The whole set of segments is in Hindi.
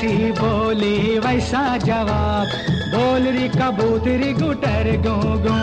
जैसी बोली वैसा जवाब। बोल री कबूतरी गुटर गो गो।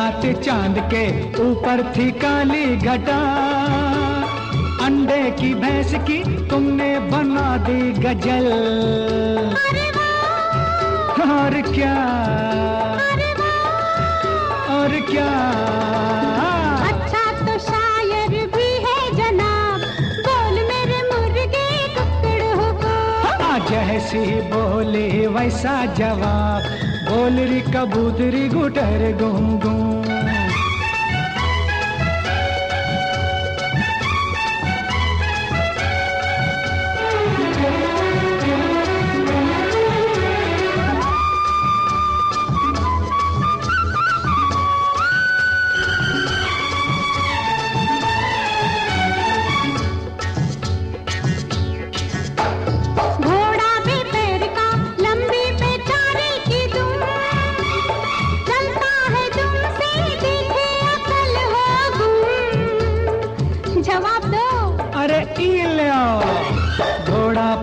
रात चाँद के ऊपर थी काली घटा। अंडे की भैंस की तुमने बना दी गज़ल। और क्या? और क्या? अच्छा तो शायर भी है जनाब। बोल मेरे मुर्गे को। बोले वैसा जवाब। बोल री कबूतरी गुटर गुम गूं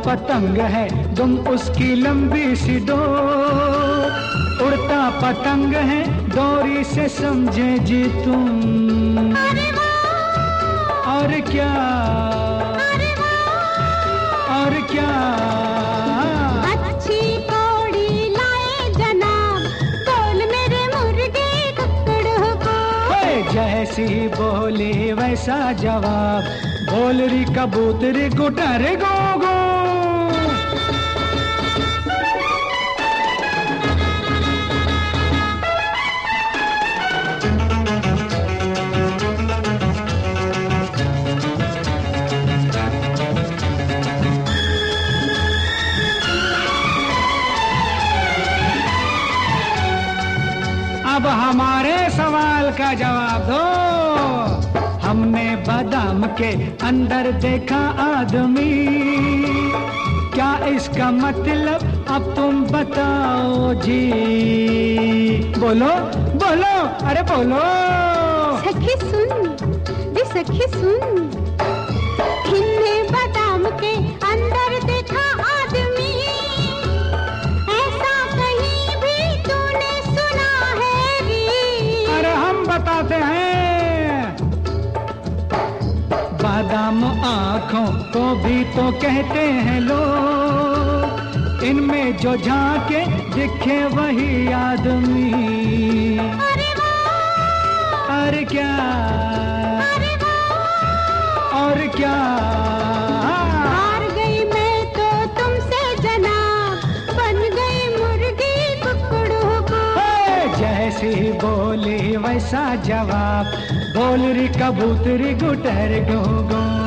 पतंग है तुम उसकी लंबी सी डो उड़ता पतंग है डोरी से समझे जी तुम। और क्या? और क्या? अच्छी कौड़ी लाए जनाब बोल मेरे मुर्गे कुकड़ को। जैसी बोली वैसा जवाब बोल री कबूतरी गुटर गो। हमारे सवाल का जवाब दो। हमने बादाम के अंदर देखा आदमी। क्या इसका मतलब अब तुम बताओ जी? बोलो बोलो, अरे बोलो। सखी सुन सखी सुन। बादाम के बादाम आँखों को भी तो कहते हैं लोग इनमें जो झाके दिखे वही आदमी। अरे क्या? अरे और क्या? बोली वैसा जवाब बोल री कबूतरी गुटर गो गो